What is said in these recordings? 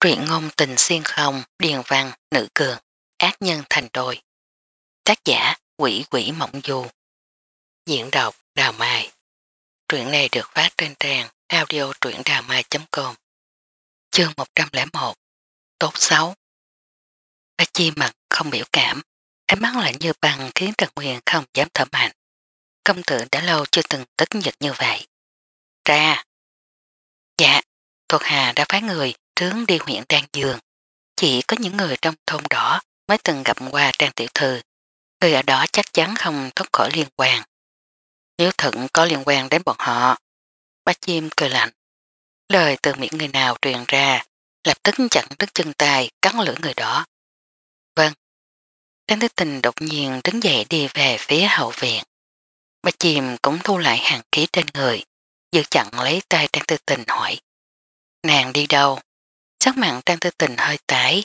truyện ngôn tình xuyên không, điền văn, nữ cường, ác nhân thành đôi. Tác giả quỷ quỷ mộng du. Diễn đọc Đào Mai. Truyện này được phát trên trang audio truyệnđàmai.com Chương 101 Tốt xấu A Chi mặt không biểu cảm, ánh mắt lạnh như băng khiến Trần Nguyên không dám thở mạnh. Công tử đã lâu chưa từng tức nhật như vậy. Ra! Dạ, thuộc hà đã phái người trướng đi huyện trang Dương. Chỉ có những người trong thôn đó mới từng gặp qua Trang Tiểu Thư. Người ở đó chắc chắn không thoát khỏi liên quan. Nếu thật có liên quan đến bọn họ, ba chim cười lạnh. Lời từ miệng người nào truyền ra, lập tức chặn đứt chân tay cắn lửa người đó. Vâng. Trang Thế Tình đột nhiên đứng dậy đi về phía hậu viện. Ba chim cũng thu lại hàng khí trên người, giữ chặn lấy tay Trang Tư Tình hỏi. Nàng đi đâu? sắc mặn Trang Tư Tình hơi tải.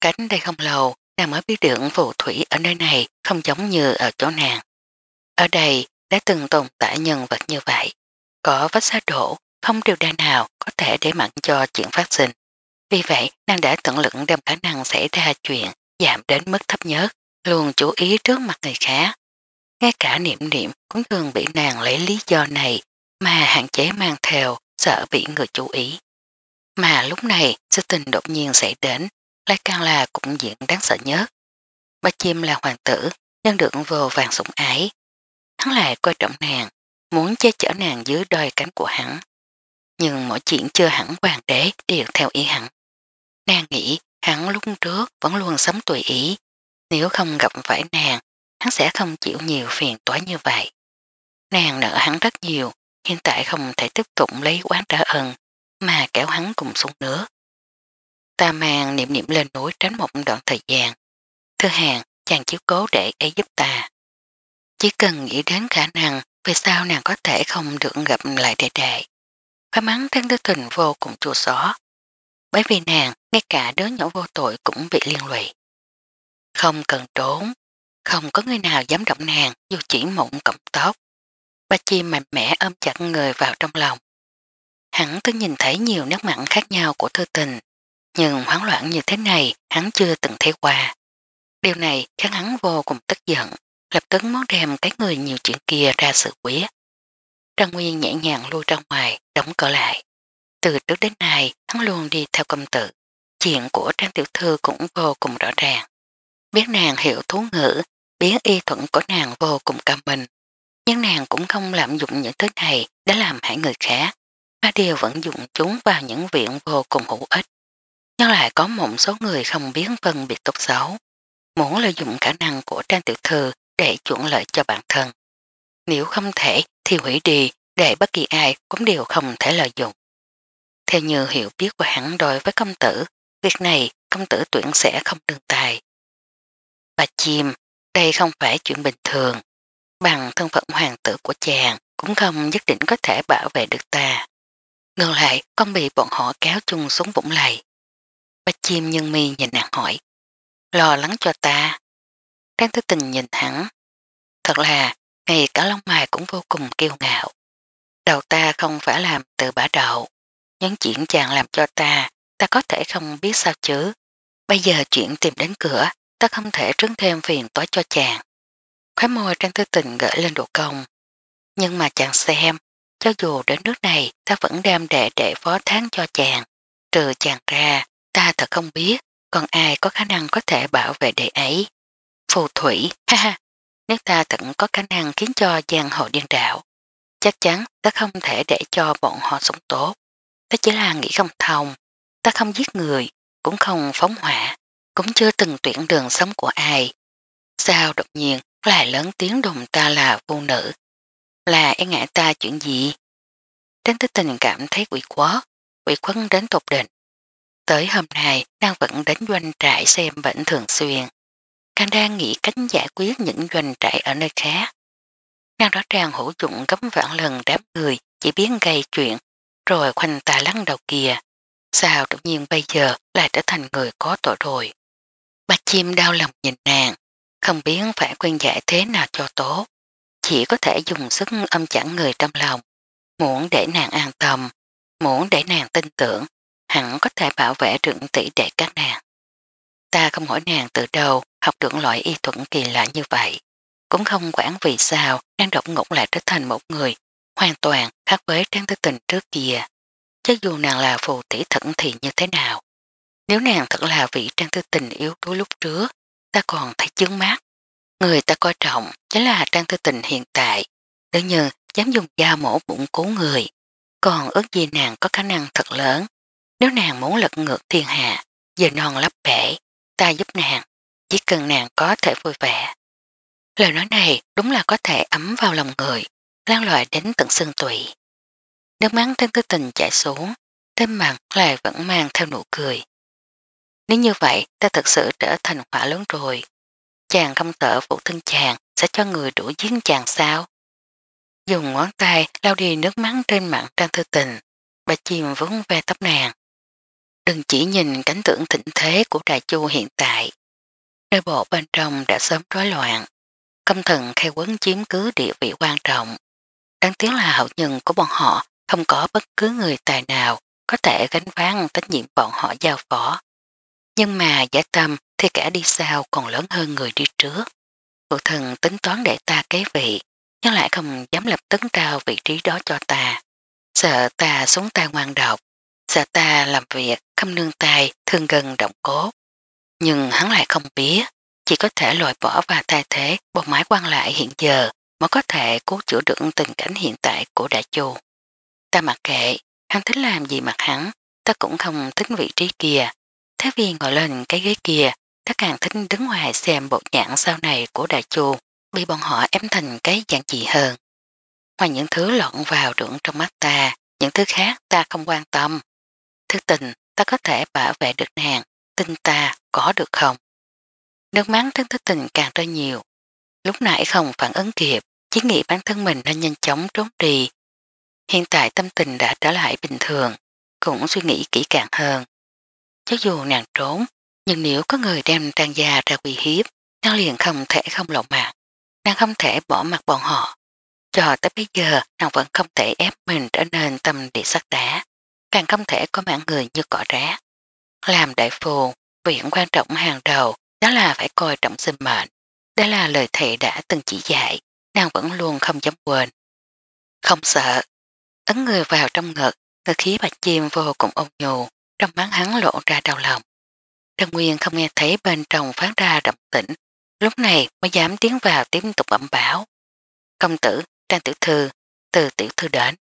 Cánh đây không lâu, nàng mới biết được phù thủy ở nơi này không giống như ở chỗ nàng. Ở đây đã từng tồn tại nhân vật như vậy. Có vết xa đổ, không điều đa nào có thể để mặn cho chuyện phát sinh. Vì vậy, nàng đã tận lực đem khả năng xảy ra chuyện giảm đến mức thấp nhất, luôn chú ý trước mặt người khác. Ngay cả niệm niệm cũng thường bị nàng lấy lý do này mà hạn chế mang theo, sợ bị người chú ý. Mà lúc này sự tình đột nhiên xảy đến lại càng là cục diện đáng sợ nhất. Ba chim là hoàng tử nhân được vô vàng sủng ái. Hắn lại coi trọng nàng, muốn che chở nàng dưới đôi cánh của hắn. Nhưng mọi chuyện chưa hẳn hoàng đế đều theo ý hắn. Nàng nghĩ hắn lúc trước vẫn luôn sống tùy ý. Nếu không gặp phải nàng, hắn sẽ không chịu nhiều phiền toái như vậy. Nàng nợ hắn rất nhiều, hiện tại không thể tiếp tục lấy quán trả ơn mà kéo hắn cùng xuống nữa. Ta mang niệm niệm lên núi tránh một đoạn thời gian. Thưa hàng, chàng chiếu cố để ấy giúp ta. Chỉ cần nghĩ đến khả năng về sao nàng có thể không được gặp lại đệ đệ. Phá mắng thân tư tình vô cùng chua xó. Bởi vì nàng, ngay cả đứa nhỏ vô tội cũng bị liên lụy. Không cần trốn, không có người nào dám động nàng dù chỉ mụn cọng tóc. Ba Chi mạnh mẽ ôm chặt người vào trong lòng, Hắn cứ nhìn thấy nhiều nét mặn khác nhau của thư tình, nhưng hoảng loạn như thế này hắn chưa từng thấy qua. Điều này khiến hắn vô cùng tức giận, lập tức muốn đem cái người nhiều chuyện kia ra sự quyết. Trang Nguyên nhẹ nhàng lui ra ngoài, đóng cửa lại. Từ trước đến nay, hắn luôn đi theo công tử. Chuyện của Trang Tiểu Thư cũng vô cùng rõ ràng. Biết nàng hiểu thú ngữ, biết y thuận của nàng vô cùng cao mình. Nhưng nàng cũng không lạm dụng những thứ này để làm hại người khác ba đều vẫn dùng chúng vào những viện vô cùng hữu ích. Nhưng lại có một số người không biết phân biệt tốt xấu, muốn lợi dụng khả năng của trang tiểu thư để chuẩn lợi cho bản thân. Nếu không thể thì hủy đi để bất kỳ ai cũng đều không thể lợi dụng. Theo như hiểu biết của hắn đối với công tử, việc này công tử tuyển sẽ không đương tài. Bà chim, đây không phải chuyện bình thường. Bằng thân phận hoàng tử của chàng cũng không nhất định có thể bảo vệ được ta. Ngược lại, con bị bọn họ kéo chung xuống vũng lầy. Bạch chim nhân mi nhìn nàng hỏi. Lo lắng cho ta. Trang tư tình nhìn hắn. Thật là, ngày cả lông mài cũng vô cùng kiêu ngạo. Đầu ta không phải làm từ bả đậu, Nhấn chuyện chàng làm cho ta, ta có thể không biết sao chứ. Bây giờ chuyện tìm đến cửa, ta không thể trứng thêm phiền tối cho chàng. Khói môi Trang Tư Tình gửi lên độ công. Nhưng mà chàng xem, cho dù đến nước này ta vẫn đem đệ đệ phó tháng cho chàng. Trừ chàng ra, ta thật không biết còn ai có khả năng có thể bảo vệ đệ ấy. Phù thủy, ha ha, nếu ta tận có khả năng khiến cho giang hồ điên đảo, chắc chắn ta không thể để cho bọn họ sống tốt. Ta chỉ là nghĩ không thông, ta không giết người, cũng không phóng hỏa, cũng chưa từng tuyển đường sống của ai. Sao đột nhiên lại lớn tiếng đồn ta là phụ nữ, là e ngại ta chuyện gì? đến thức tình cảm thấy quỷ quá, quỷ quấn đến tột định. Tới hôm nay, đang vẫn đến doanh trại xem bệnh thường xuyên. Càng đang nghĩ cách giải quyết những doanh trại ở nơi khác. đang rõ ràng hữu dụng gấm vạn lần đám người chỉ biến gây chuyện, rồi khoanh ta lăn đầu kia. Sao tự nhiên bây giờ lại trở thành người có tội rồi? Bà chim đau lòng nhìn nàng, không biết phải quen giải thế nào cho tốt chỉ có thể dùng sức âm chẳng người trong lòng, muốn để nàng an tâm, muốn để nàng tin tưởng, hẳn có thể bảo vệ trưởng tỷ để các nàng. Ta không hỏi nàng từ đầu học được loại y thuật kỳ lạ như vậy, cũng không quản vì sao nàng độc ngột lại trở thành một người hoàn toàn khác với trang tư tình trước kia. Chứ dù nàng là phù tỷ thận thì như thế nào, nếu nàng thật là vị trang tư tình yếu tố lúc trước, ta còn thấy chứng mát, người ta coi trọng chính là Trang Thư Tình hiện tại, tự nhiên dám dùng da mổ bụng cứu người, còn ước gì nàng có khả năng thật lớn. Nếu nàng muốn lật ngược thiên hạ, giờ non lấp bể, ta giúp nàng, chỉ cần nàng có thể vui vẻ. Lời nói này đúng là có thể ấm vào lòng người, lan loại đến tận xương tủy. Nước mắt Trang Thư Tình chạy xuống, trên mặt lại vẫn mang theo nụ cười. Nếu như vậy ta thật sự trở thành hỏa lớn rồi. Chàng không sợ phụ thân chàng sẽ cho người đuổi giết chàng sao. Dùng ngón tay lao đi nước mắt trên mặt Trang Thư Tình, bà chìm vốn ve tóc nàng. Đừng chỉ nhìn cảnh tượng thịnh thế của đại chu hiện tại. Nơi bộ bên trong đã sớm rối loạn. Công thần khai quấn chiếm cứ địa vị quan trọng. Đáng tiếc là hậu nhân của bọn họ không có bất cứ người tài nào có thể gánh ván trách nhiệm bọn họ giao phó. Nhưng mà giả tâm thì kẻ đi sau còn lớn hơn người đi trước. Phụ thần tính toán để ta kế vị, nhưng lại không dám lập tấn trao vị trí đó cho ta. Sợ ta xuống tay ngoan độc, sợ ta làm việc không nương tay, thương gần động cốt. Nhưng hắn lại không biết, chỉ có thể loại bỏ và thay thế bộ máy quan lại hiện giờ mới có thể cứu chữa được tình cảnh hiện tại của đại chu. Ta mặc kệ, hắn thích làm gì mặc hắn, ta cũng không thích vị trí kia. thái viên ngồi lên cái ghế kia ta càng thích đứng ngoài xem bộ nhãn sau này của đại chu bị bọn họ ém thành cái dạng gì hơn. Ngoài những thứ lộn vào rưỡng trong mắt ta, những thứ khác ta không quan tâm. Thứ tình, ta có thể bảo vệ được nàng, tin ta có được không? Nước mắng trấn thứ tình càng ra nhiều. Lúc nãy không phản ứng kịp, chỉ nghĩ bản thân mình nên nhanh chóng trốn đi. Hiện tại tâm tình đã trở lại bình thường, cũng suy nghĩ kỹ càng hơn. Cho dù nàng trốn, nhưng nếu có người đem trang gia ra quỳ hiếp, nàng liền không thể không lộn mặt. Nàng không thể bỏ mặt bọn họ. Cho tới bây giờ, nàng vẫn không thể ép mình trở nên tâm địa sắc đá. Càng không thể có mạng người như cỏ rác. Làm đại phù, việc quan trọng hàng đầu đó là phải coi trọng sinh mệnh. Đó là lời thầy đã từng chỉ dạy, nàng vẫn luôn không dám quên. Không sợ. Ấn người vào trong ngực, ngực khí bạch chim vô cùng ôn nhù, trong mắt hắn lộ ra đau lòng. Trần Nguyên không nghe thấy bên trong phát ra động tĩnh, lúc này mới dám tiến vào tiếp tục ẩm bảo. Công tử, Trang Tiểu Thư, từ Tiểu Thư đến.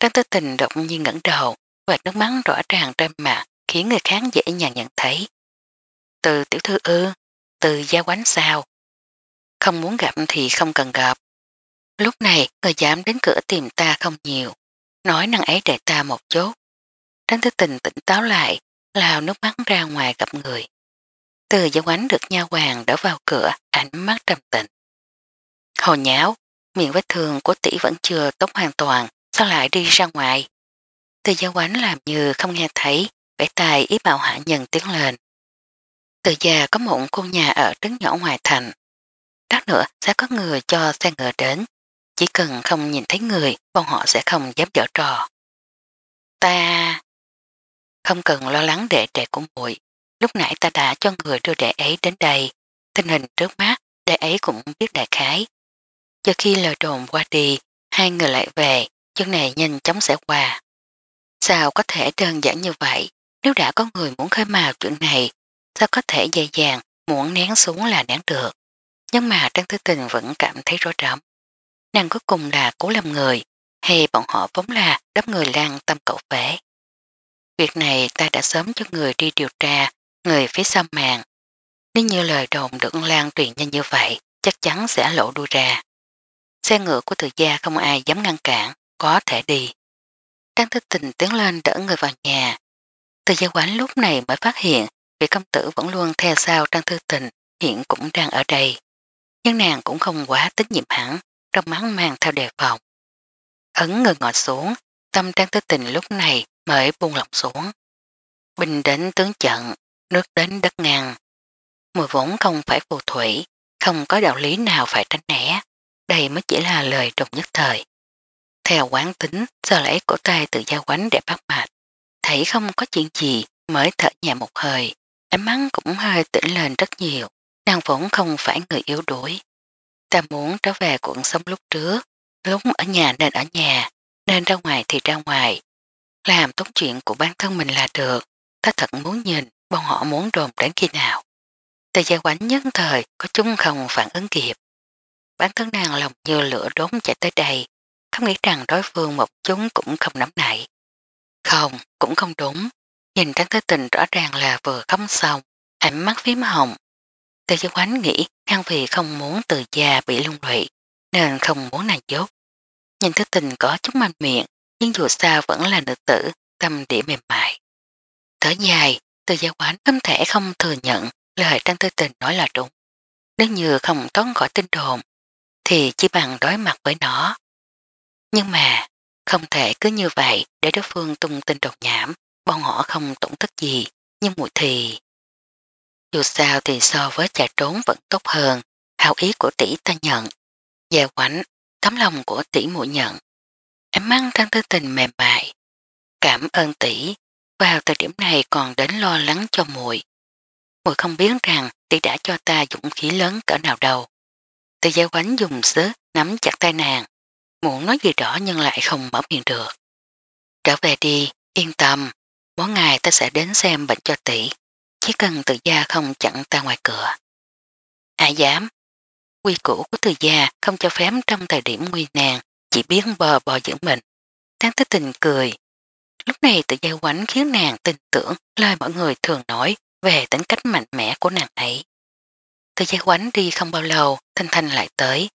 Trang Tư Tình đột nhiên ngẩn đầu, và nước mắt rõ ràng trên mặt khiến người khác dễ dàng nhận thấy. Từ Tiểu Thư ư, từ gia quánh sao. Không muốn gặp thì không cần gặp. Lúc này người dám đến cửa tìm ta không nhiều, nói năng ấy để ta một chút. Trang Tư Tình tỉnh táo lại, lao nước bắn ra ngoài gặp người. Từ giáo ánh được nha hoàng đỡ vào cửa, ánh mắt trầm tịnh. Hồ nháo, miệng vết thương của tỷ vẫn chưa tốt hoàn toàn, sao lại đi ra ngoài? Từ giáo ánh làm như không nghe thấy, vẫy tay ý bảo hạ nhân tiếng lên. Từ già có một cô nhà ở trứng nhỏ ngoài thành. Đắt nữa sẽ có người cho xe ngựa đến. Chỉ cần không nhìn thấy người, bọn họ sẽ không dám dở trò. Ta không cần lo lắng để trẻ cũng bụi. Lúc nãy ta đã cho người đưa đệ ấy đến đây. Tình hình trước mắt, đệ ấy cũng biết đại khái. Cho khi lời đồn qua đi, hai người lại về, chân này nhanh chóng sẽ qua. Sao có thể đơn giản như vậy? Nếu đã có người muốn khơi mào chuyện này, sao có thể dễ dàng muốn nén xuống là nén được? Nhưng mà Trang Thứ Tình vẫn cảm thấy rối rắm. Nàng cuối cùng là cố làm người, hay bọn họ vốn là đắp người lang tâm cậu phế. Việc này ta đã sớm cho người đi điều tra, người phía sau màn. Nếu như lời đồn được lan truyền nhanh như vậy, chắc chắn sẽ lộ đuôi ra. Xe ngựa của thừa gia không ai dám ngăn cản, có thể đi. Trang thức tình tiến lên đỡ người vào nhà. thừa gia quán lúc này mới phát hiện vị công tử vẫn luôn theo sau Trang thư tình hiện cũng đang ở đây. Nhưng nàng cũng không quá tính nhiệm hẳn, trong mắt mang theo đề phòng. Ấn người ngọt xuống, tâm Trang thư tình lúc này mới buông lọc xuống. Bình đến tướng trận, nước đến đất ngang. Mùi vốn không phải phù thủy, không có đạo lý nào phải tránh né. Đây mới chỉ là lời trùng nhất thời. Theo quán tính, giờ lấy cổ tay tự da quánh để bắt mạch. Thấy không có chuyện gì mới thở nhẹ một hơi. Ánh mắt cũng hơi tỉnh lên rất nhiều. Nàng vốn không phải người yếu đuổi. Ta muốn trở về cuộc sống lúc trước. Lúc ở nhà nên ở nhà, nên ra ngoài thì ra ngoài, làm tốt chuyện của bản thân mình là được, ta thật muốn nhìn bọn họ muốn đồn đến khi nào. Tề gia quánh nhân thời có chung không phản ứng kịp. Bản thân nàng lòng như lửa đốn chạy tới đây, không nghĩ rằng đối phương một chúng cũng không nắm nảy. Không, cũng không đúng. Nhìn trắng thế tình rõ ràng là vừa không xong, ánh mắt phím hồng. Tề gia quánh nghĩ nàng vì không muốn từ già bị lung lụy, nên không muốn nàng dốt. Nhìn thế tình có chút manh miệng, nhưng dù sao vẫn là nữ tử, tâm địa mềm mại. Thở dài, từ gia quán không thể không thừa nhận lời Trang Tư Tình nói là đúng. Nếu như không tốn khỏi tin đồn, thì chỉ bằng đối mặt với nó. Nhưng mà, không thể cứ như vậy để đối phương tung tin đột nhảm, bọn họ không tổn thất gì, nhưng mùi thì... Dù sao thì so với trà trốn vẫn tốt hơn, hào ý của tỷ ta nhận. Gia quảnh, tấm lòng của tỷ mụ nhận, Ánh mắt Trang Tư Tình mềm mại, Cảm ơn tỷ vào thời điểm này còn đến lo lắng cho muội muội không biết rằng tỷ đã cho ta dũng khí lớn cỡ nào đâu. Tỷ giáo quánh dùng sức nắm chặt tay nàng, muốn nói gì rõ nhưng lại không mở miệng được. Trở về đi, yên tâm, mỗi ngày ta sẽ đến xem bệnh cho tỷ, chỉ cần tự gia không chặn ta ngoài cửa. Ai dám, quy củ của tự gia không cho phép trong thời điểm nguy nàng chỉ biết bờ bò giữ mình. Tán tích tình cười. Lúc này tự dây quánh khiến nàng tin tưởng lời mọi người thường nói về tính cách mạnh mẽ của nàng ấy. Tự dây quánh đi không bao lâu, Thanh Thanh lại tới.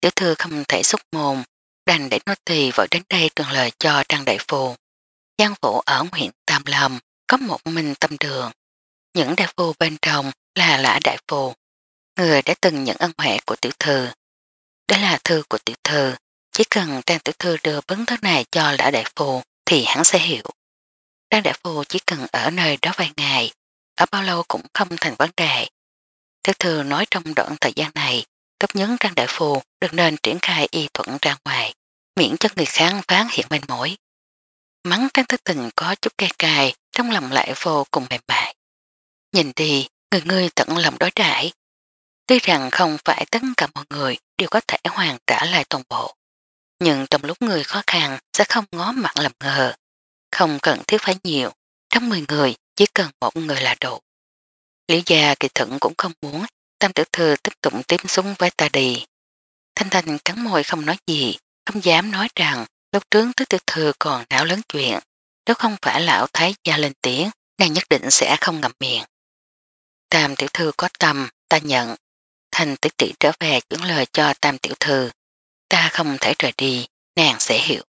Tiểu thư không thể xúc mồm, đành để nó tỳ vội đến đây truyền lời cho Trang Đại Phù. Giang phủ ở huyện Tam Lâm có một mình tâm đường. Những đại phù bên trong là lã đại phù, người đã từng nhận ân huệ của tiểu thư. Đó là thư của tiểu thư, chỉ cần Trang tử Thư đưa bấn thứ này cho Lã Đại Phù thì hắn sẽ hiểu. Trang Đại Phù chỉ cần ở nơi đó vài ngày, ở bao lâu cũng không thành vấn đề. Tử Thư nói trong đoạn thời gian này, tốt nhấn Trang Đại Phù được nên triển khai y thuận ra ngoài, miễn cho người kháng phán hiện manh mối. Mắng Trang Thứ Tình có chút cay cay, trong lòng lại vô cùng mềm mại. Nhìn đi, người ngươi tận lòng đối đãi Tuy rằng không phải tất cả mọi người đều có thể hoàn trả lại toàn bộ, nhưng trong lúc người khó khăn sẽ không ngó mặt lầm ngờ. Không cần thiết phải nhiều, trong 10 người chỉ cần một người là đủ. Lý gia kỳ thận cũng không muốn tam tiểu thư tiếp tục tím súng với ta đi. Thanh Thanh cắn môi không nói gì, không dám nói rằng lúc trướng tứ tiểu thư còn não lớn chuyện. Nếu không phải lão thái gia lên tiếng, nàng nhất định sẽ không ngậm miệng. Tam tiểu thư có tâm, ta nhận. Thanh tỷ tỷ trở về chuyển lời cho tam tiểu thư, ta không thể rời đi, nàng sẽ hiểu.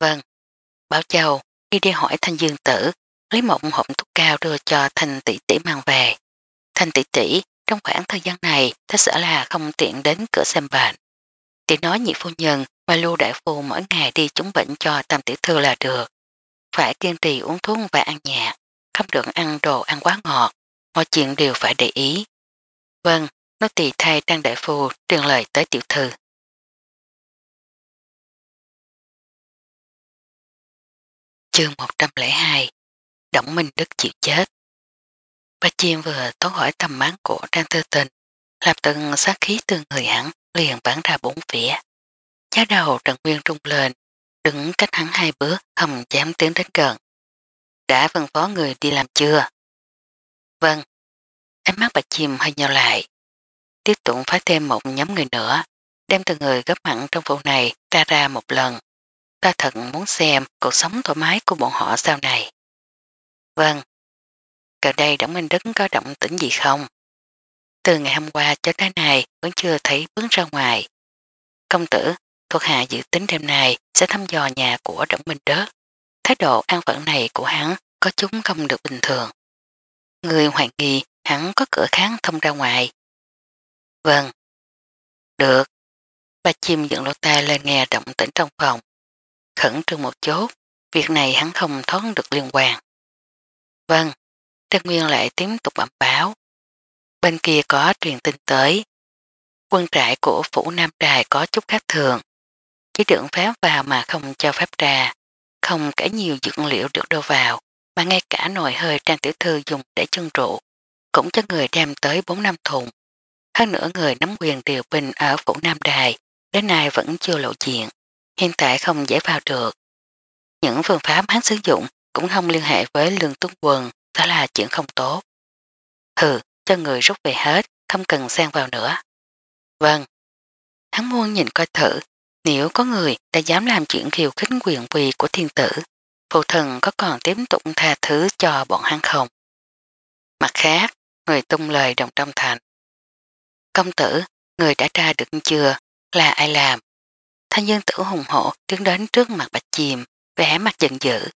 Vâng, Bảo Châu khi đi hỏi Thanh Dương Tử, lấy một hộp thuốc cao đưa cho Thanh Tỷ Tỷ mang về. Thanh Tỷ Tỷ trong khoảng thời gian này ta sợ là không tiện đến cửa xem bệnh. Tỷ nói nhị phu nhân mà lưu đại phu mỗi ngày đi chống bệnh cho tam tiểu thư là được. Phải kiên trì uống thuốc và ăn nhẹ, không được ăn đồ ăn quá ngọt, mọi chuyện đều phải để ý. Vâng, nó tỳ thay trang đại phu truyền lời tới tiểu thư. Chương 102 Động Minh Đức chịu chết Ba Chiên vừa tốn hỏi tầm mán của Trang Tư Tình, làm từng sát khí từ người hẳn, liền bắn ra bốn phía. Giá đầu Trần Nguyên trung lên, đứng cách hắn hai bước, không dám tiến đến gần. Đã phân phó người đi làm chưa? Vâng. Ánh mắt bà chim hơi nhau lại. Tiếp tục phái thêm một nhóm người nữa, đem từ người gấp hẳn trong vụ này ra ra một lần ta thật muốn xem cuộc sống thoải mái của bọn họ sau này. Vâng, gần đây Đổng Minh Đức có động tĩnh gì không? Từ ngày hôm qua cho tới nay vẫn chưa thấy bước ra ngoài. Công tử, thuộc hạ dự tính đêm nay sẽ thăm dò nhà của Đổng Minh Đức. Thái độ an phận này của hắn có chúng không được bình thường. Người hoài nghi hắn có cửa kháng thông ra ngoài. Vâng. Được. Bà chim dựng lỗ tai lên nghe động tĩnh trong phòng, khẩn trương một chút, việc này hắn không thoát được liên quan. Vâng, Trang Nguyên lại tiếp tục bẩm báo. Bên kia có truyền tin tới. Quân trại của phủ Nam Trài có chút khác thường. Chỉ đựng phép vào mà không cho phép ra. Không cả nhiều dưỡng liệu được đưa vào, mà ngay cả nồi hơi Trang Tiểu Thư dùng để chân rượu, cũng cho người đem tới 4 năm thùng. Hơn nữa người nắm quyền điều binh ở phủ Nam Đài, đến nay vẫn chưa lộ diện hiện tại không dễ vào được. Những phương pháp hắn sử dụng cũng không liên hệ với lương tuân quần, đó là chuyện không tốt. Hừ, cho người rút về hết, không cần xen vào nữa. Vâng. Hắn muốn nhìn coi thử, nếu có người đã dám làm chuyện khiêu khích quyền quỳ của thiên tử, phụ thần có còn tiếp tục tha thứ cho bọn hắn không? Mặt khác, người tung lời đồng trong thành. Công tử, người đã tra được chưa? Là ai làm? thanh dương tử hùng hộ tiến đến trước mặt bạch chìm, vẻ mặt giận dữ.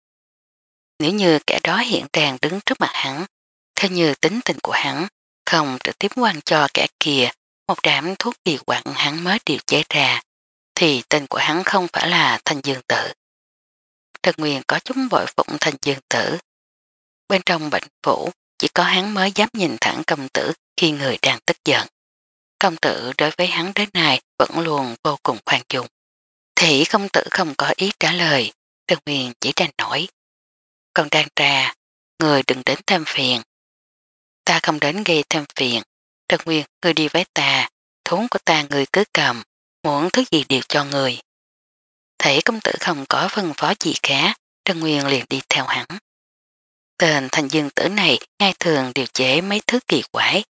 Nếu như kẻ đó hiện đang đứng trước mặt hắn, theo như tính tình của hắn, không trực tiếp quan cho kẻ kia một đám thuốc điều quặn hắn mới điều chế ra, thì tên của hắn không phải là thanh dương tử. Trần Nguyên có chúng vội phụng thanh dương tử. Bên trong bệnh phủ, chỉ có hắn mới dám nhìn thẳng công tử khi người đang tức giận. Công tử đối với hắn đến nay vẫn luôn vô cùng khoan dung. Thị công tử không có ý trả lời, Tân Nguyên chỉ đang nổi. Còn đang trà, người đừng đến thêm phiền. Ta không đến gây thêm phiền. Tân Nguyên, người đi với ta, thốn của ta người cứ cầm, muốn thứ gì đều cho người. Thị công tử không có phân phó gì cả, Tân Nguyên liền đi theo hắn. Tên thành dương tử này ngay thường điều chế mấy thứ kỳ quái,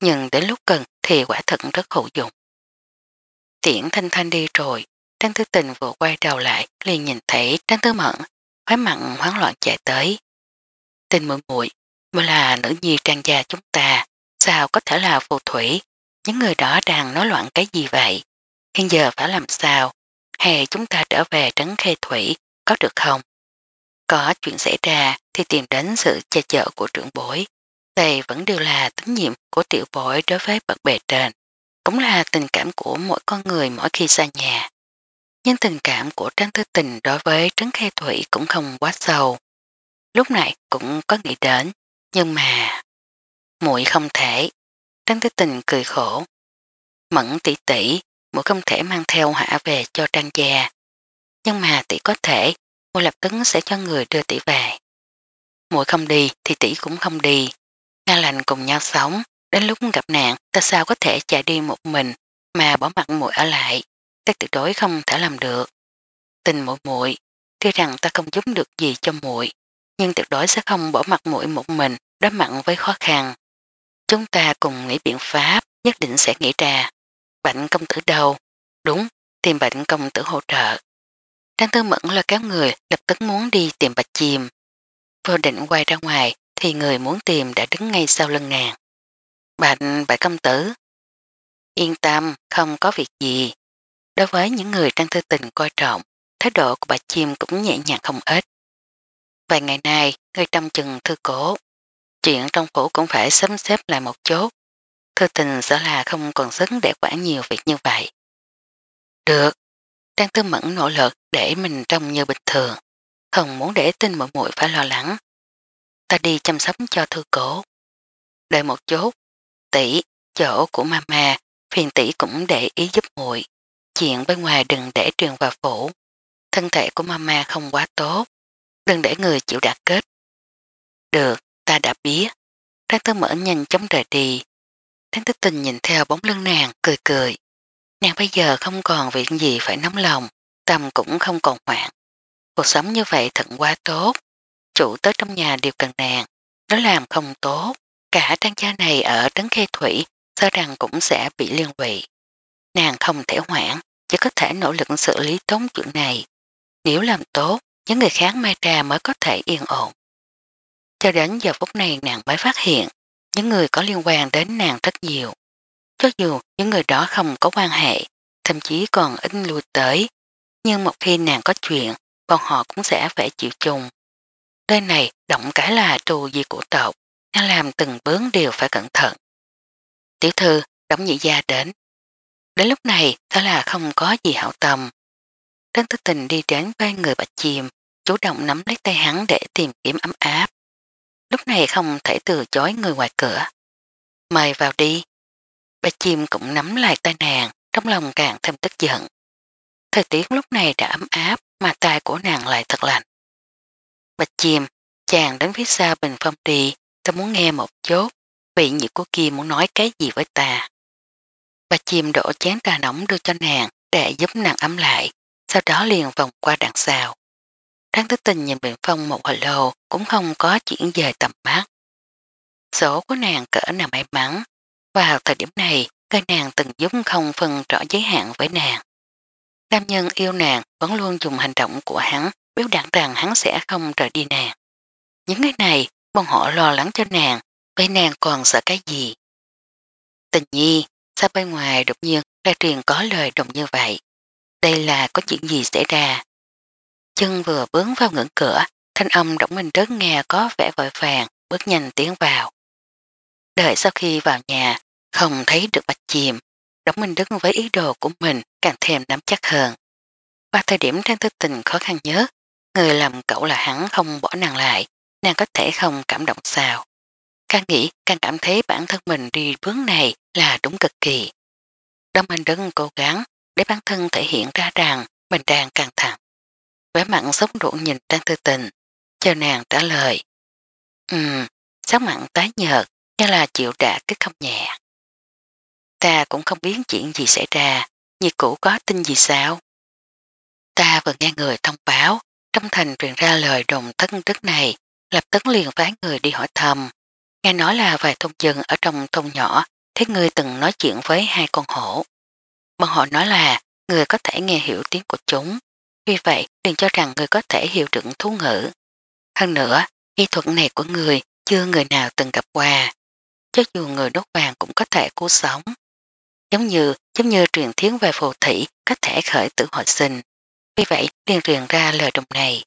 nhưng đến lúc cần thì quả thật rất hữu dụng. Tiễn thanh thanh đi rồi, Trang Thư Tình vừa quay đầu lại liền nhìn thấy Trang Thư Mẫn khói mặn hoáng loạn chạy tới. Tình mũi mũi, mà là nữ nhi trang gia chúng ta, sao có thể là phù thủy, những người đó đang nói loạn cái gì vậy? Hiện giờ phải làm sao? Hay chúng ta trở về trấn khê thủy, có được không? Có chuyện xảy ra thì tìm đến sự che chở của trưởng bối. Đây vẫn đều là tín nhiệm của tiểu bối đối với bậc bề trên. Cũng là tình cảm của mỗi con người mỗi khi xa nhà nhưng tình cảm của Trang Tư Tình đối với Trấn Khai Thủy cũng không quá sâu. Lúc này cũng có nghĩ đến, nhưng mà... muội không thể. Trang Tư Tình cười khổ. Mẫn tỷ tỷ, muội không thể mang theo hạ về cho Trang gia. Nhưng mà tỷ có thể, muội lập tấn sẽ cho người đưa tỷ về. muội không đi thì tỷ cũng không đi. Nga lành cùng nhau sống, đến lúc gặp nạn ta sao có thể chạy đi một mình mà bỏ mặt muội ở lại ta tuyệt đối không thể làm được. Tình muội muội Thì rằng ta không giúp được gì cho muội nhưng tuyệt đối sẽ không bỏ mặt muội một mình đối mặt với khó khăn. Chúng ta cùng nghĩ biện pháp nhất định sẽ nghĩ ra. Bệnh công tử đâu? Đúng, tìm bệnh công tử hỗ trợ. Trang tư mẫn là kéo người lập tức muốn đi tìm bạch chìm. Vô định quay ra ngoài thì người muốn tìm đã đứng ngay sau lưng nàng. Bạch, bạch công tử. Yên tâm, không có việc gì. Đối với những người Trang Thư Tình coi trọng, thái độ của bà Chim cũng nhẹ nhàng không ít. Vài ngày nay, người trong chừng thư cổ, chuyện trong phủ cũng phải sớm xếp lại một chút. Thư Tình sẽ là không còn xứng để quản nhiều việc như vậy. Được, đang Tư Mẫn nỗ lực để mình trông như bình thường, không muốn để tin mọi muội phải lo lắng. Ta đi chăm sóc cho thư cổ. Đợi một chút, tỷ chỗ của mama, phiền tỷ cũng để ý giúp muội Chuyện bên ngoài đừng để truyền vào phủ. Thân thể của mama không quá tốt. Đừng để người chịu đạt kết. Được, ta đã biết. Đáng tư mở nhanh chóng rời đi. Đáng tư tình nhìn theo bóng lưng nàng, cười cười. Nàng bây giờ không còn việc gì phải nóng lòng, tâm cũng không còn hoạn. Cuộc sống như vậy thật quá tốt. Chủ tới trong nhà đều cần nàng. Nó làm không tốt. Cả trang gia này ở trấn khê thủy sợ rằng cũng sẽ bị liên lụy. Nàng không thể hoảng chỉ có thể nỗ lực xử lý tốn chuyện này. Nếu làm tốt, những người khác mai trà mới có thể yên ổn. Cho đến giờ phút này nàng mới phát hiện, những người có liên quan đến nàng rất nhiều. Cho dù những người đó không có quan hệ, thậm chí còn ít lui tới, nhưng một khi nàng có chuyện, bọn họ cũng sẽ phải chịu chung. Đây này động cái là trù gì của tộc, nàng làm từng bướng đều phải cẩn thận. Tiểu thư, đóng nhị gia đến, Đến lúc này thật là không có gì hảo tâm. Trân Tư Tình đi đến với người bạch chìm, chủ động nắm lấy tay hắn để tìm kiếm ấm áp. Lúc này không thể từ chối người ngoài cửa. Mời vào đi. Bạch chim cũng nắm lại tay nàng, trong lòng càng thêm tức giận. Thời tiết lúc này đã ấm áp mà tay của nàng lại thật lạnh. Bạch chim, chàng đến phía xa bình phong đi, ta muốn nghe một chút, vị nhị của kia muốn nói cái gì với ta. Bà chìm đổ chén trà nóng đưa cho nàng để giúp nàng ấm lại, sau đó liền vòng qua đằng sau. Trang Tích Tình nhìn biển Phong một hồi lâu cũng không có chuyển về tầm mắt. Số của nàng cỡ nào may mắn, vào thời điểm này cây nàng từng giúp không phân rõ giới hạn với nàng. Nam nhân yêu nàng vẫn luôn dùng hành động của hắn biểu đạt rằng hắn sẽ không rời đi nàng. Những ngày này, bọn họ lo lắng cho nàng, vậy nàng còn sợ cái gì? Tình nhi, Sao bên ngoài đột nhiên ra truyền có lời đồng như vậy? Đây là có chuyện gì xảy ra? Chân vừa bướng vào ngưỡng cửa, thanh âm động minh trớt nghe có vẻ vội vàng, bước nhanh tiến vào. Đợi sau khi vào nhà, không thấy được bạch chìm, đóng Minh đứng với ý đồ của mình càng thêm nắm chắc hơn. Qua thời điểm đang Tư Tình khó khăn nhớ, người làm cậu là hắn không bỏ nàng lại, nàng có thể không cảm động sao. Càng nghĩ càng cảm thấy bản thân mình đi hướng này là đúng cực kỳ. Đông Minh Đấn cố gắng để bản thân thể hiện ra rằng mình đang căng thẳng. Vẻ mặn sống ruộng nhìn Trang Tư Tình, chờ nàng trả lời. Ừm, sắc mặn tái nhợt như là chịu đả kích không nhẹ. Ta cũng không biết chuyện gì xảy ra, nhiệt cũ có tin gì sao? Ta vừa nghe người thông báo, trong thành truyền ra lời đồn thân đức này, lập tấn liền phái người đi hỏi thăm. Nghe nói là vài thôn dân ở trong thôn nhỏ, thấy người từng nói chuyện với hai con hổ. Bọn họ nói là người có thể nghe hiểu tiếng của chúng, vì vậy đừng cho rằng người có thể hiểu được thú ngữ. Hơn nữa, kỹ thuật này của người chưa người nào từng gặp qua. Cho dù người đốt vàng cũng có thể cứu sống. Giống như, giống như truyền thiến về phù thủy có thể khởi tử hồi sinh. Vì vậy, liền truyền ra lời đồng này.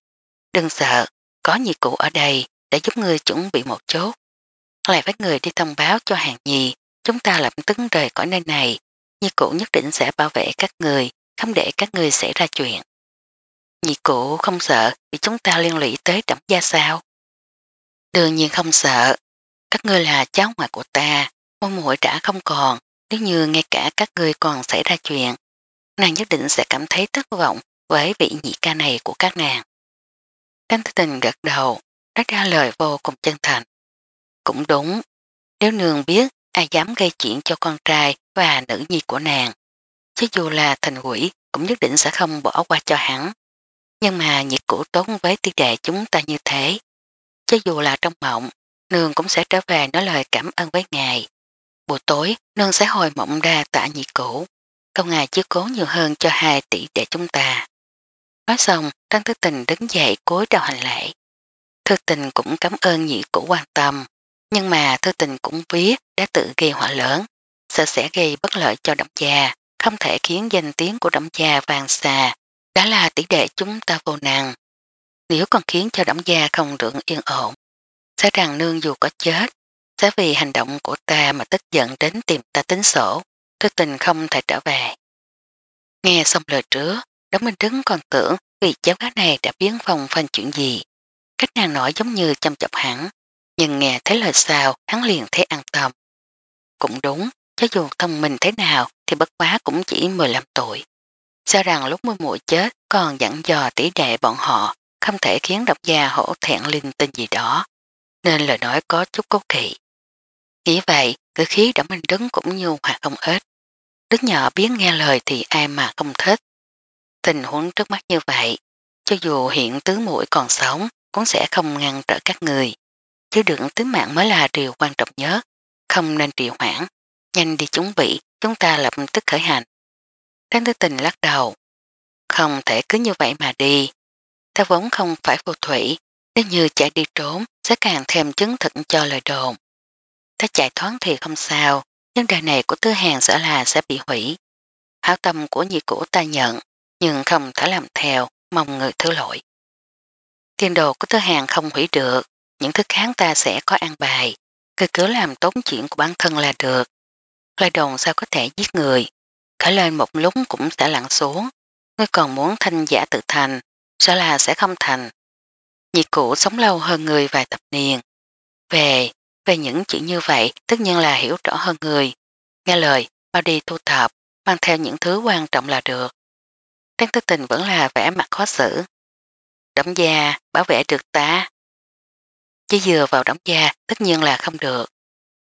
Đừng sợ, có nhị cụ ở đây để giúp người chuẩn bị một chút. Lại với người đi thông báo cho hàng nhì, chúng ta lập tức rời khỏi nơi này. Nhi cụ nhất định sẽ bảo vệ các người, không để các người xảy ra chuyện. Nhi cụ không sợ bị chúng ta liên lụy tới đẩm gia sao? Đương nhiên không sợ. Các ngươi là cháu ngoại của ta, môi mũi đã không còn, nếu như ngay cả các ngươi còn xảy ra chuyện. Nàng nhất định sẽ cảm thấy thất vọng với vị nhị ca này của các nàng. Đăng tình gật đầu, nói ra lời vô cùng chân thành. Cũng đúng, nếu nương biết ai dám gây chuyện cho con trai và nữ nhi của nàng, chứ dù là thành quỷ cũng nhất định sẽ không bỏ qua cho hắn. Nhưng mà nhiệt cũ tốn với tiêu đệ chúng ta như thế, chứ dù là trong mộng, nương cũng sẽ trở về nói lời cảm ơn với ngài. Buổi tối, nương sẽ hồi mộng ra tạ nhiệt cũ, công ngài chứa cố nhiều hơn cho hai tỷ đệ chúng ta. Nói xong, Trang Thư Tình đứng dậy cối đầu hành lễ. Thư Tình cũng cảm ơn nhị cũ quan tâm. Nhưng mà thư tình cũng biết đã tự gây họa lớn, sợ sẽ gây bất lợi cho độc gia, không thể khiến danh tiếng của độc gia vàng xà, đã là tỷ đệ chúng ta vô năng. Nếu còn khiến cho độc gia không được yên ổn, sẽ rằng nương dù có chết, sẽ vì hành động của ta mà tức giận đến tìm ta tính sổ, thư tình không thể trở về. Nghe xong lời trước, Đống Minh đứng còn tưởng vì cháu gái này đã biến phòng phân chuyện gì. Cách nàng nói giống như chăm chọc hẳn, nhưng nghe thấy lời sao hắn liền thấy an tâm. Cũng đúng, cho dù thông minh thế nào thì bất quá cũng chỉ 15 tuổi. Sao rằng lúc môi mũi chết còn dặn dò tỷ đệ bọn họ không thể khiến độc gia hổ thẹn linh tinh gì đó, nên lời nói có chút cố kỵ. Nghĩ vậy, cử khí đã minh đứng cũng như hoạt không ít. Đứa nhỏ biết nghe lời thì ai mà không thích. Tình huống trước mắt như vậy, cho dù hiện tứ mũi còn sống, cũng sẽ không ngăn trở các người chứ đựng tính mạng mới là điều quan trọng nhất, không nên trì hoãn, nhanh đi chuẩn bị, chúng ta lập tức khởi hành. Trang tư tình lắc đầu, không thể cứ như vậy mà đi. Ta vốn không phải phù thủy, nếu như chạy đi trốn sẽ càng thêm chứng thực cho lời đồn. Ta chạy thoáng thì không sao, nhưng đời này của tư hàng sợ là sẽ bị hủy. Hảo tâm của nhị cũ ta nhận, nhưng không thể làm theo, mong người thứ lỗi. Tiền đồ của tư hàng không hủy được, những thứ kháng ta sẽ có an bài, cứ cứ làm tốt chuyện của bản thân là được. Loài đồng sao có thể giết người, khởi lên một lúc cũng sẽ lặn xuống, ngươi còn muốn thanh giả tự thành, sợ là sẽ không thành. Nhị cụ sống lâu hơn người vài thập niên. Về, về những chuyện như vậy tất nhiên là hiểu rõ hơn người. Nghe lời, mau đi thu thập, mang theo những thứ quan trọng là được. Trang tư tình vẫn là vẻ mặt khó xử. Đấm gia, bảo vệ được ta, chỉ dừa vào đóng da tất nhiên là không được.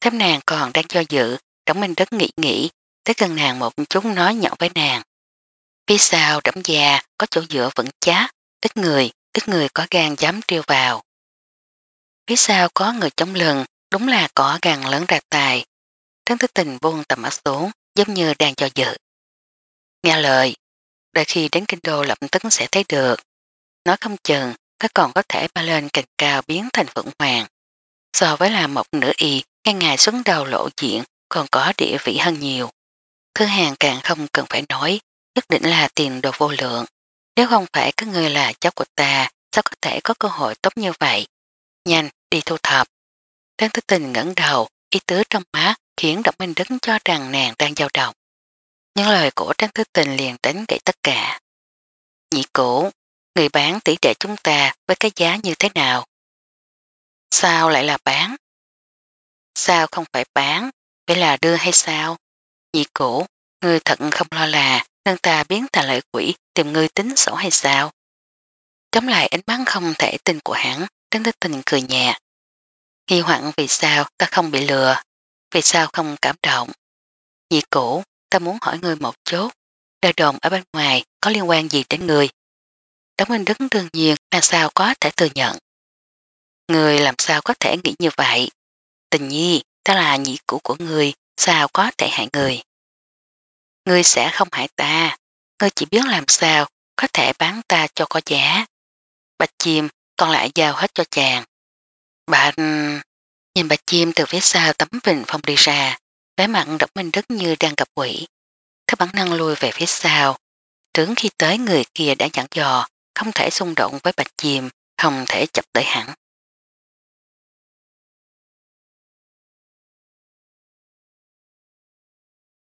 thêm nàng còn đang cho dự, đóng minh đất nghĩ nghĩ, tới gần nàng một chút nói nhỏ với nàng. Phía sau đóng da có chỗ dựa vững chát, ít người, ít người có gan dám triêu vào. Phía sau có người chống lưng, đúng là có gan lớn ra tài. Trấn thức tình buông tầm mắt xuống, giống như đang cho dự. Nghe lời, đợi khi đến kinh đô lập tức sẽ thấy được. Nói không chừng, nó còn có thể bay lên cành cao biến thành phượng hoàng. So với là một nữ y, ngay ngày xuống đầu lộ diện còn có địa vị hơn nhiều. Thứ hàng càng không cần phải nói, nhất định là tiền đồ vô lượng. Nếu không phải các người là cháu của ta, sao có thể có cơ hội tốt như vậy? Nhanh, đi thu thập. Đáng thức tình ngẩn đầu, ý tứ trong má khiến Động Minh Đứng cho rằng nàng đang dao động. Những lời của Trang Thứ Tình liền đánh gãy tất cả. Nhị cổ người bán tỷ trệ chúng ta với cái giá như thế nào? Sao lại là bán? Sao không phải bán? Vậy là đưa hay sao? Dì cổ người thật không lo là nâng ta biến thành lợi quỷ tìm người tính sổ hay sao? Chống lại ánh mắt không thể tin của hắn, Trấn Tích Tình cười nhẹ. Hy hoạn vì sao ta không bị lừa, vì sao không cảm động. Dì cổ ta muốn hỏi người một chút, đời đồn ở bên ngoài có liên quan gì đến người? Đống Minh Đức đương nhiên là sao có thể thừa nhận. Người làm sao có thể nghĩ như vậy? Tình nhi, ta là nhị cũ của người, sao có thể hại người? người sẽ không hại ta, người chỉ biết làm sao có thể bán ta cho có giá. Bạch chim còn lại giao hết cho chàng. Bạch... Nhìn bạch chim từ phía sau tấm bình phong đi ra, vẻ mặn độc minh đức như đang gặp quỷ. thế bản năng lùi về phía sau, trướng khi tới người kia đã dặn dò, không thể xung động với bạch diềm, không thể chập tới hẳn.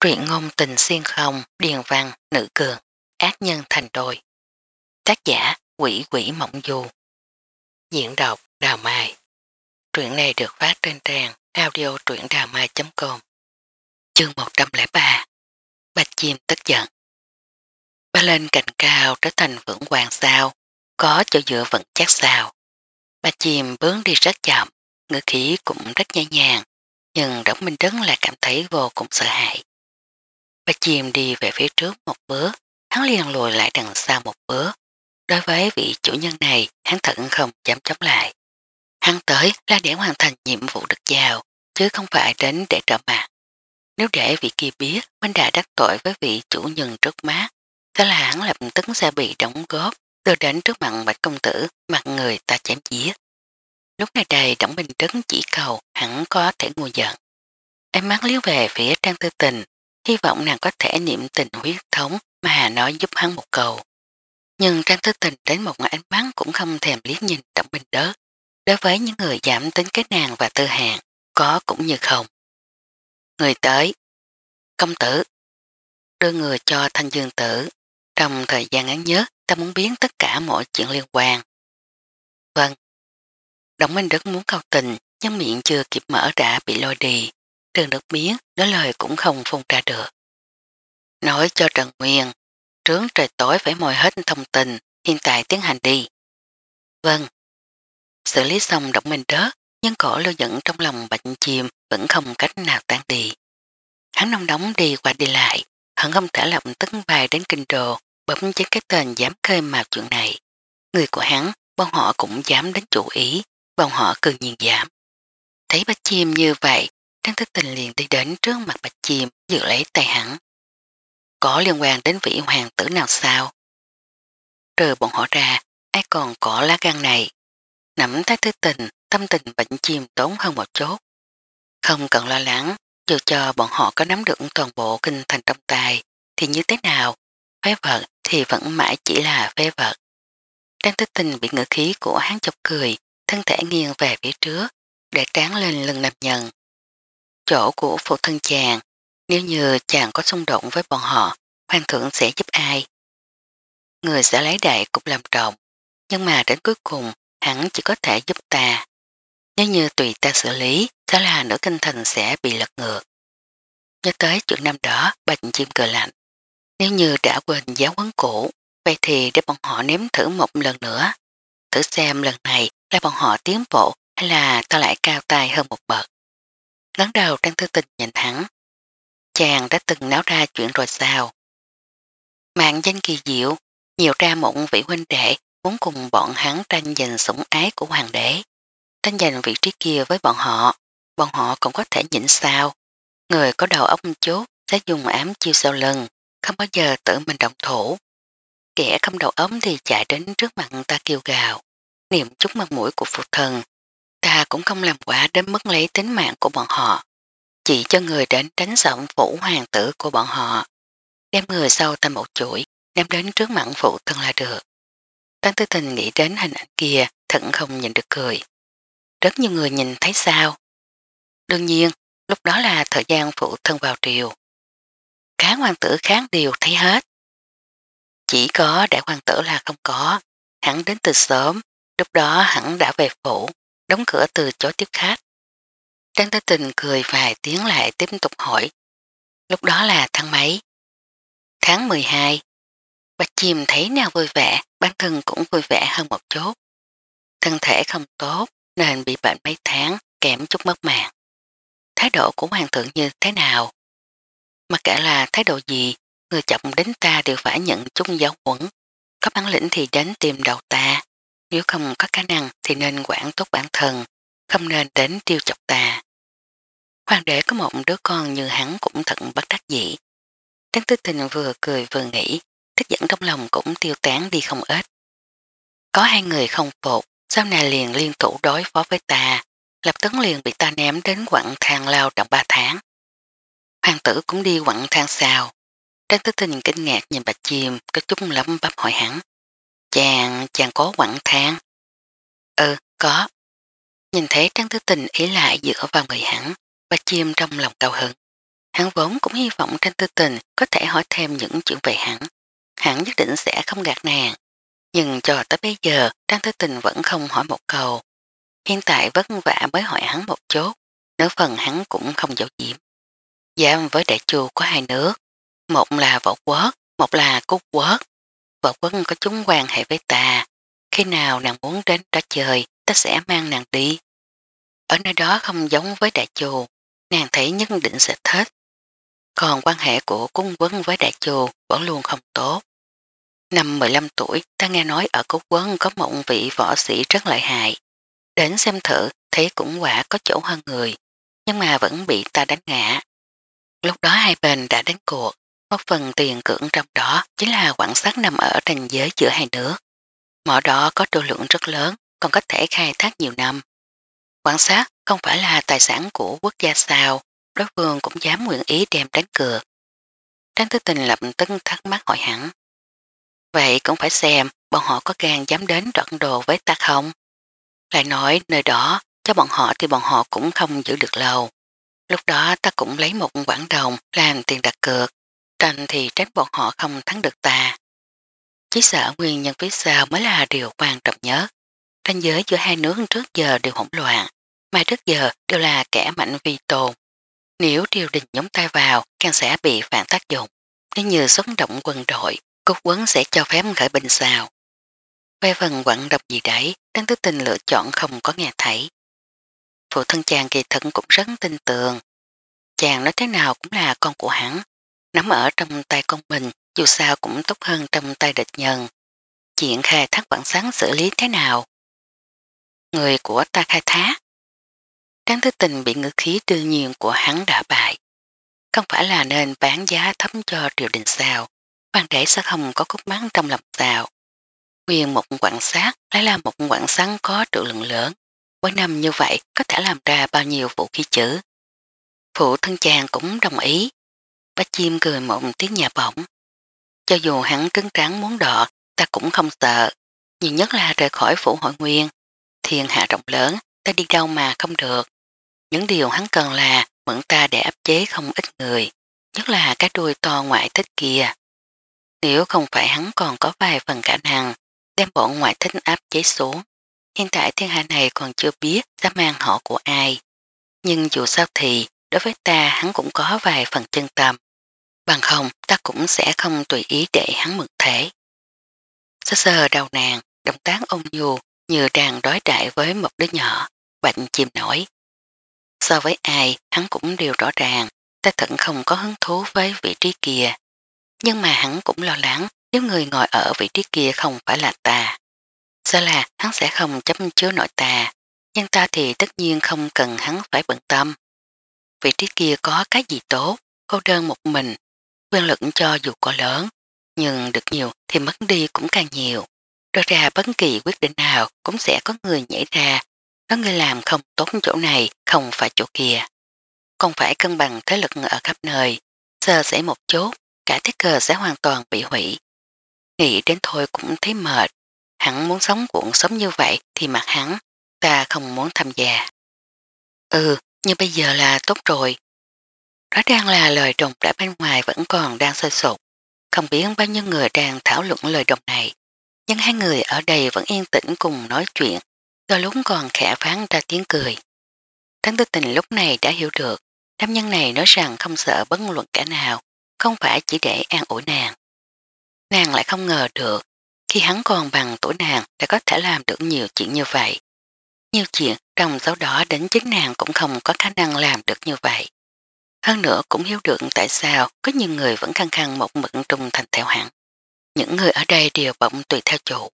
Truyện ngôn tình xuyên không, điền văn, nữ cường, ác nhân thành đôi. Tác giả Quỷ Quỷ Mộng Du. Diễn đọc Đào Mai. Truyện này được phát trên trang audio truyệnđàmai.com Chương 103 Bạch Chim tức giận. Ba lên cạnh cao trở thành vững hoàng sao, có chỗ dựa vẫn chắc sao. Ba chìm bướng đi rất chậm, ngữ khí cũng rất nhẹ nhàng, nhưng Đổng Minh Trấn lại cảm thấy vô cùng sợ hãi. Ba chìm đi về phía trước một bước, hắn liền lùi lại đằng sau một bước. Đối với vị chủ nhân này, hắn thận không dám chống lại. Hắn tới là để hoàn thành nhiệm vụ được giao, chứ không phải đến để trở mặt. Nếu để vị kia biết mình đã đắc tội với vị chủ nhân trước mắt, thế là hắn lập tức sẽ bị đóng góp, đưa đến trước mặt bạch công tử, mặt người ta chém giết. Lúc này đây Đổng Bình Trấn chỉ cầu hắn có thể ngu giận. Em mắt liếu về phía Trang Tư Tình, hy vọng nàng có thể niệm tình huyết thống mà nó giúp hắn một cầu. Nhưng Trang Tư Tình đến một ánh mắt cũng không thèm liếc nhìn Đổng Bình Đất. Đối với những người giảm tính cái nàng và tư hàng, có cũng như không. Người tới, công tử, đưa người cho thanh dương tử, trong thời gian ngắn nhất, ta muốn biến tất cả mọi chuyện liên quan. Vâng. Đồng Minh Đức muốn cao tình, nhưng miệng chưa kịp mở đã bị lôi đi. Trần Đức biến, nói lời cũng không phun ra được. Nói cho Trần Nguyên, trướng trời tối phải mồi hết thông tình hiện tại tiến hành đi. Vâng. Xử lý xong Động Minh Đức, nhưng cổ lưu dẫn trong lòng bệnh chìm vẫn không cách nào tan đi. Hắn nông đóng đi qua đi lại, hắn không thể lập tức bài đến kinh đồ bấm chứ cái tên dám khơi mào chuyện này. Người của hắn, bọn họ cũng dám đến chủ ý, bọn họ cư nhiên dám. Thấy bạch chim như vậy, Trang thức tình liền đi đến trước mặt bạch chim giữ lấy tay hắn. Có liên quan đến vị hoàng tử nào sao? Trừ bọn họ ra, ai còn có lá gan này? Nắm thái thứ tình, tâm tình bệnh chim tốn hơn một chút. Không cần lo lắng, dù cho bọn họ có nắm được toàn bộ kinh thành trong tay, thì như thế nào? Phái vật thì vẫn mãi chỉ là phê vật. Đang tích tình bị ngữ khí của hắn chọc cười, thân thể nghiêng về phía trước, để tráng lên lưng nạp nhận. Chỗ của phụ thân chàng, nếu như chàng có xung động với bọn họ, hoàng thượng sẽ giúp ai? Người sẽ lấy đại cũng làm trọng, nhưng mà đến cuối cùng hắn chỉ có thể giúp ta. Nếu như tùy ta xử lý, sẽ là nửa kinh thần sẽ bị lật ngược. Nhớ tới chuyện năm đó, bạch chim cờ lạnh, nếu như đã quên giáo quấn cũ, vậy thì để bọn họ nếm thử một lần nữa. Thử xem lần này là bọn họ tiến bộ hay là ta lại cao tay hơn một bậc. Lớn đầu Trang tư Tình nhìn hắn. Chàng đã từng náo ra chuyện rồi sao? Mạng danh kỳ diệu, nhiều ra một vị huynh đệ muốn cùng bọn hắn tranh giành sủng ái của hoàng đế. Tranh giành vị trí kia với bọn họ, bọn họ cũng có thể nhịn sao. Người có đầu óc chốt sẽ dùng ám chiêu sau lưng không bao giờ tự mình động thủ. Kẻ không đầu ấm thì chạy đến trước mặt ta kêu gào, niệm chút mặt mũi của phụ thần. Ta cũng không làm quả đến mức lấy tính mạng của bọn họ. Chỉ cho người đến tránh sọng phủ hoàng tử của bọn họ. Đem người sau ta một chuỗi, đem đến trước mặt phụ thân là được. Tăng Tư Tình nghĩ đến hình ảnh kia, thận không nhìn được cười. Rất nhiều người nhìn thấy sao? Đương nhiên, lúc đó là thời gian phụ thân vào triều các hoàng tử khác đều thấy hết. Chỉ có đại hoàng tử là không có, hắn đến từ sớm, lúc đó hắn đã về phủ, đóng cửa từ chỗ tiếp khách. Trang Thái Tình cười vài tiếng lại tiếp tục hỏi. Lúc đó là tháng mấy? Tháng 12. Bạch chìm thấy nào vui vẻ, bản thân cũng vui vẻ hơn một chút. Thân thể không tốt, nên bị bệnh mấy tháng, kém chút mất mạng. Thái độ của hoàng thượng như thế nào? Mặc kệ là thái độ gì, người chọc đến ta đều phải nhận chung giáo quẩn. Có bản lĩnh thì đến tìm đầu ta. Nếu không có khả năng thì nên quản tốt bản thân, không nên đến tiêu chọc ta. Hoàng đế có một đứa con như hắn cũng thận bất đắc dĩ. Trấn tư tình vừa cười vừa nghĩ, thích giận trong lòng cũng tiêu tán đi không ít. Có hai người không phục, sau này liền liên thủ đối phó với ta, lập tấn liền bị ta ném đến quặng thang lao trong ba tháng hoàng tử cũng đi quặng thang sao. Trang Tư Tình kinh ngạc nhìn bạch chìm có chút lắm bắp hỏi hắn. Chàng, chàng có quặng thang? Ừ, có. Nhìn thấy Trang Tư Tình ý lại dựa vào người hắn, bạch chim trong lòng cao hứng. Hắn vốn cũng hy vọng Trang Tư Tình có thể hỏi thêm những chuyện về hắn. Hắn nhất định sẽ không gạt nàng. Nhưng cho tới bây giờ, Trang Tư Tình vẫn không hỏi một câu. Hiện tại vất vả mới hỏi hắn một chút, nửa phần hắn cũng không giấu diễm giam với đại chùa có hai nước, một là võ quốc, một là cúc quốc. Võ quốc có chúng quan hệ với ta, khi nào nàng muốn đến đó chơi, ta sẽ mang nàng đi. Ở nơi đó không giống với đại chùa, nàng thấy nhất định sẽ thích. Còn quan hệ của cung quấn với đại chùa vẫn luôn không tốt. Năm 15 tuổi, ta nghe nói ở cúc quấn có một vị võ sĩ rất lợi hại. Đến xem thử, thấy cũng quả có chỗ hơn người, nhưng mà vẫn bị ta đánh ngã. Lúc đó hai bên đã đánh cuộc, một phần tiền cưỡng trong đó chính là quảng sát nằm ở ranh giới giữa hai nước. Mỏ đó có trô lượng rất lớn, còn có thể khai thác nhiều năm. Quảng sát không phải là tài sản của quốc gia sao, đối phương cũng dám nguyện ý đem đánh cược. Trang Tư Tình lập tức thắc mắc hỏi hẳn. Vậy cũng phải xem bọn họ có gan dám đến đoạn đồ với ta không? Lại nói nơi đó, cho bọn họ thì bọn họ cũng không giữ được lâu. Lúc đó ta cũng lấy một quảng đồng làm tiền đặt cược, tranh thì tránh bọn họ không thắng được ta. Chỉ sợ nguyên nhân phía sau mới là điều quan trọng nhất. Tranh giới giữa hai nước trước giờ đều hỗn loạn, mà trước giờ đều là kẻ mạnh vi tồn. Nếu triều đình nhóm tay vào, càng sẽ bị phản tác dụng. Nếu như xuất động quân đội, cốt quấn sẽ cho phép khởi binh sao. Về phần quận độc gì đấy, Đăng Tứ Tình lựa chọn không có nghe thấy phụ thân chàng kỳ thận cũng rất tin tưởng. Chàng nói thế nào cũng là con của hắn, nắm ở trong tay con mình dù sao cũng tốt hơn trong tay địch nhân. Chuyện khai thác bản sáng xử lý thế nào? Người của ta khai thác. Tráng Thứ Tình bị ngữ khí đương nhiên của hắn đã bại. Không phải là nên bán giá thấm cho triều đình sao, quan rễ sẽ không có cốt mắng trong lòng sao. Nguyên một quảng sát lấy là một quảng sáng có trụ lượng lớn, Mỗi năm như vậy có thể làm ra bao nhiêu vũ khí chứ? Phụ thân chàng cũng đồng ý. Bách chim cười mộng tiếng nhà bỏng. Cho dù hắn cứng rắn muốn đọ, ta cũng không sợ. Nhưng nhất là rời khỏi phủ hội nguyên. Thiên hạ rộng lớn, ta đi đâu mà không được. Những điều hắn cần là mượn ta để áp chế không ít người. Nhất là cái đuôi to ngoại thích kia. Nếu không phải hắn còn có vài phần khả năng, đem bộ ngoại thích áp chế xuống, Hiện tại thiên hạ này còn chưa biết dám mang họ của ai. Nhưng dù sao thì, đối với ta hắn cũng có vài phần chân tâm. Bằng không, ta cũng sẽ không tùy ý để hắn mực thế. Sơ sơ đầu nàng, động tác ôn nhu như đang đói đại với một đứa nhỏ, bệnh chìm nổi. So với ai, hắn cũng đều rõ ràng, ta thận không có hứng thú với vị trí kia. Nhưng mà hắn cũng lo lắng nếu người ngồi ở vị trí kia không phải là ta. Sơ là hắn sẽ không chấm chứa nội tà, nhưng ta thì tất nhiên không cần hắn phải bận tâm. Vị trí kia có cái gì tốt, cô đơn một mình, quyền lực cho dù có lớn, nhưng được nhiều thì mất đi cũng càng nhiều. Đưa ra bất kỳ quyết định nào cũng sẽ có người nhảy ra, có người làm không tốt chỗ này, không phải chỗ kia. Còn phải cân bằng thế lực ở khắp nơi, sơ sẽ một chút, cả thiết cờ sẽ hoàn toàn bị hủy. Nghĩ đến thôi cũng thấy mệt, hắn muốn sống cuộn sống như vậy thì mặt hắn, ta không muốn tham gia. Ừ, nhưng bây giờ là tốt rồi. Rõ ràng là lời đồng đã bên ngoài vẫn còn đang sôi sụt. Không biết bao nhiêu người đang thảo luận lời đồng này. Nhưng hai người ở đây vẫn yên tĩnh cùng nói chuyện, do lúc còn khẽ phán ra tiếng cười. Tháng tư tình lúc này đã hiểu được, đám nhân này nói rằng không sợ bất luận cả nào, không phải chỉ để an ủi nàng. Nàng lại không ngờ được, khi hắn còn bằng tuổi nàng đã có thể làm được nhiều chuyện như vậy. Nhiều chuyện trong số đó đến chính nàng cũng không có khả năng làm được như vậy. Hơn nữa cũng hiểu được tại sao có nhiều người vẫn khăng khăng một mực trung thành theo hắn. Những người ở đây đều bỗng tùy theo chủ.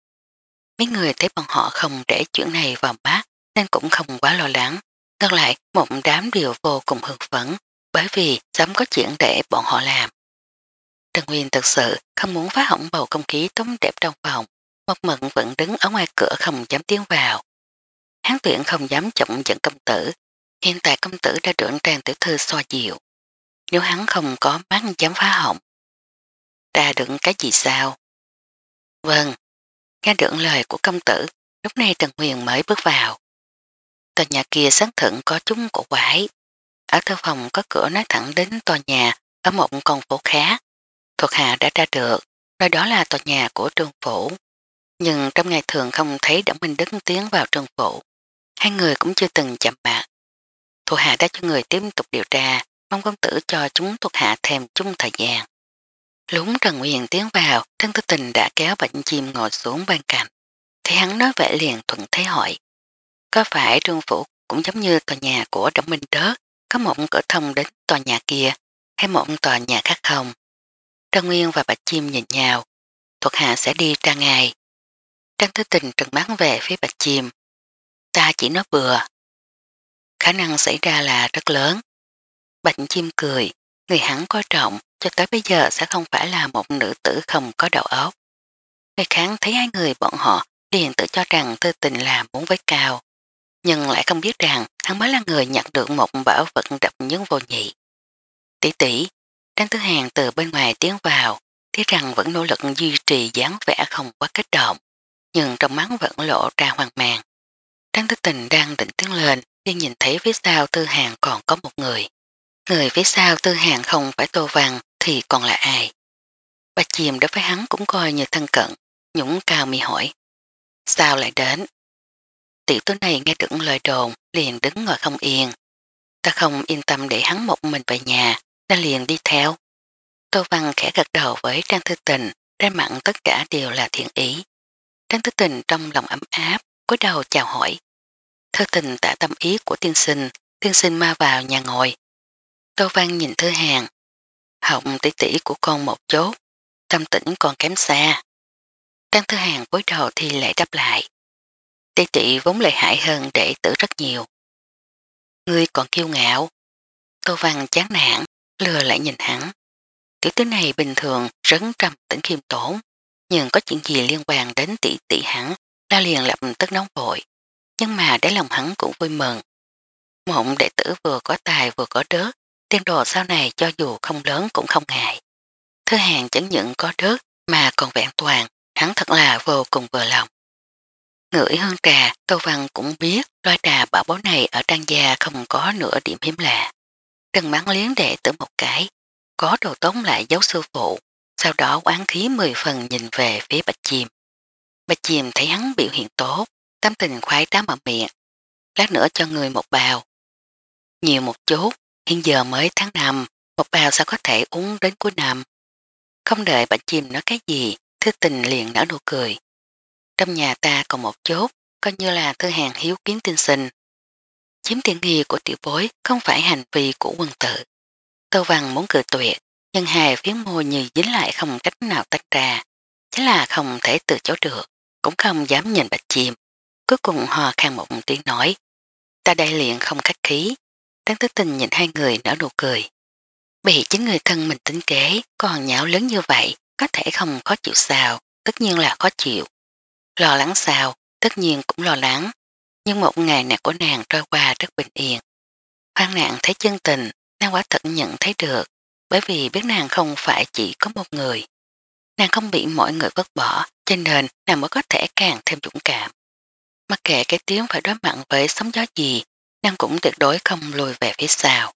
Mấy người thấy bọn họ không để chuyện này vào mắt nên cũng không quá lo lắng. Ngược lại, một đám đều vô cùng hưng phấn bởi vì sớm có chuyện để bọn họ làm. Trần Nguyên thực sự không muốn phá hỏng bầu không khí tốt đẹp trong phòng, Mộc mực vẫn đứng ở ngoài cửa không dám tiến vào. Hán tuyển không dám chậm dẫn công tử, hiện tại công tử đã trưởng trang tiểu thư so dịu. Nếu hắn không có mắt dám phá hỏng, ta đựng cái gì sao? Vâng, nghe được lời của công tử, lúc này Trần Nguyên mới bước vào. Tòa nhà kia sáng thận có chúng cổ quái. Ở thư phòng có cửa nói thẳng đến tòa nhà ở một con phố khác. Thuộc hạ đã ra được, nơi đó là tòa nhà của trường phủ. Nhưng trong ngày thường không thấy Đổng Minh Đức tiến vào trường phủ. Hai người cũng chưa từng chạm mặt. Thuộc hạ đã cho người tiếp tục điều tra, mong công tử cho chúng thuộc hạ thêm chung thời gian. Lúng Trần Nguyên tiến vào, thân tư tình đã kéo bệnh chim ngồi xuống bên cạnh. Thì hắn nói vẻ liền thuận thế hỏi. Có phải Trường phủ cũng giống như tòa nhà của Đổng Minh Đớt, có một cửa thông đến tòa nhà kia, hay một tòa nhà khác không? Trang Nguyên và Bạch Chim nhìn nhau, thuộc hạ sẽ đi ra ngài. Trang Thứ Tình trần bắn về phía Bạch Chim. Ta chỉ nói vừa. Khả năng xảy ra là rất lớn. Bạch Chim cười, người hắn coi trọng cho tới bây giờ sẽ không phải là một nữ tử không có đầu óc. Ngày kháng thấy hai người bọn họ liền tự cho rằng Tư Tình là muốn với cao, nhưng lại không biết rằng hắn mới là người nhận được một bảo vật đập nhấn vô nhị. Tỷ tỷ, Tránh thứ hàng từ bên ngoài tiến vào, thấy rằng vẫn nỗ lực duy trì dáng vẻ không quá kích động, nhưng trong mắt vẫn lộ ra hoang mang. trang thức tình đang định tiến lên, nhưng nhìn thấy phía sau tư hàng còn có một người. Người phía sau tư hàng không phải tô văn thì còn là ai? Bà chìm đối với hắn cũng coi như thân cận, nhũng cao mi hỏi. Sao lại đến? Tiểu tố này nghe được lời đồn, liền đứng ngồi không yên. Ta không yên tâm để hắn một mình về nhà, ta liền đi theo. Tô Văn khẽ gật đầu với Trang Thư Tình, trên mặn tất cả đều là thiện ý. Trang Thư Tình trong lòng ấm áp, cúi đầu chào hỏi. Thư Tình tả tâm ý của tiên sinh, tiên sinh ma vào nhà ngồi. Tô Văn nhìn Thư Hàng, hỏng tỷ tỷ của con một chốt, tâm tĩnh còn kém xa. Trang Thư Hàng cúi đầu thì lại đáp lại. Tỷ tỷ vốn lợi hại hơn đệ tử rất nhiều. Ngươi còn kiêu ngạo. Tô Văn chán nản lừa lại nhìn hắn. Tiểu tử này bình thường rất trầm tỉnh khiêm tốn, nhưng có chuyện gì liên quan đến tỷ tỷ hắn la liền lập tức nóng vội. Nhưng mà để lòng hắn cũng vui mừng. Mộng đệ tử vừa có tài vừa có đớt, tiên đồ sau này cho dù không lớn cũng không ngại. Thứ hàng chẳng những có đớt mà còn vẹn toàn, hắn thật là vô cùng vừa lòng. Ngửi hương trà, Tô Văn cũng biết loài trà bảo báu này ở trang gia không có nửa điểm hiếm lạ. Trần mắng liến đệ tử một cái, có đồ tống lại giáo sư phụ, sau đó quán khí mười phần nhìn về phía Bạch Chìm. Bạch Chìm thấy hắn biểu hiện tốt, tâm tình khoái trá mở miệng, lát nữa cho người một bào. Nhiều một chút, hiện giờ mới tháng năm, một bào sao có thể uống đến cuối năm. Không đợi Bạch Chìm nói cái gì, thư tình liền nở nụ cười. Trong nhà ta còn một chút, coi như là thư hàng hiếu kiến tinh sinh, Chiếm tiện nghi của tiểu bối không phải hành vi của quân tử. Tô Văn muốn cười tuyệt, nhưng hề phía môi như dính lại không cách nào tách ra. Chứ là không thể từ chối được, cũng không dám nhìn bạch chim. Cuối cùng hò khang một tiếng nói. Ta đây liền không khách khí. Đáng tứ tình nhìn hai người nở nụ cười. Bị chính người thân mình tính kế, còn nhạo lớn như vậy, có thể không khó chịu sao, tất nhiên là khó chịu. Lo lắng sao, tất nhiên cũng lo lắng, nhưng một ngày nạn của nàng trôi qua rất bình yên. Hoang nạn thấy chân tình, nàng quả thật nhận thấy được, bởi vì biết nàng không phải chỉ có một người. Nàng không bị mọi người vứt bỏ, cho nên nàng mới có thể càng thêm dũng cảm. Mặc kệ cái tiếng phải đối mặt với sóng gió gì, nàng cũng tuyệt đối không lùi về phía sau.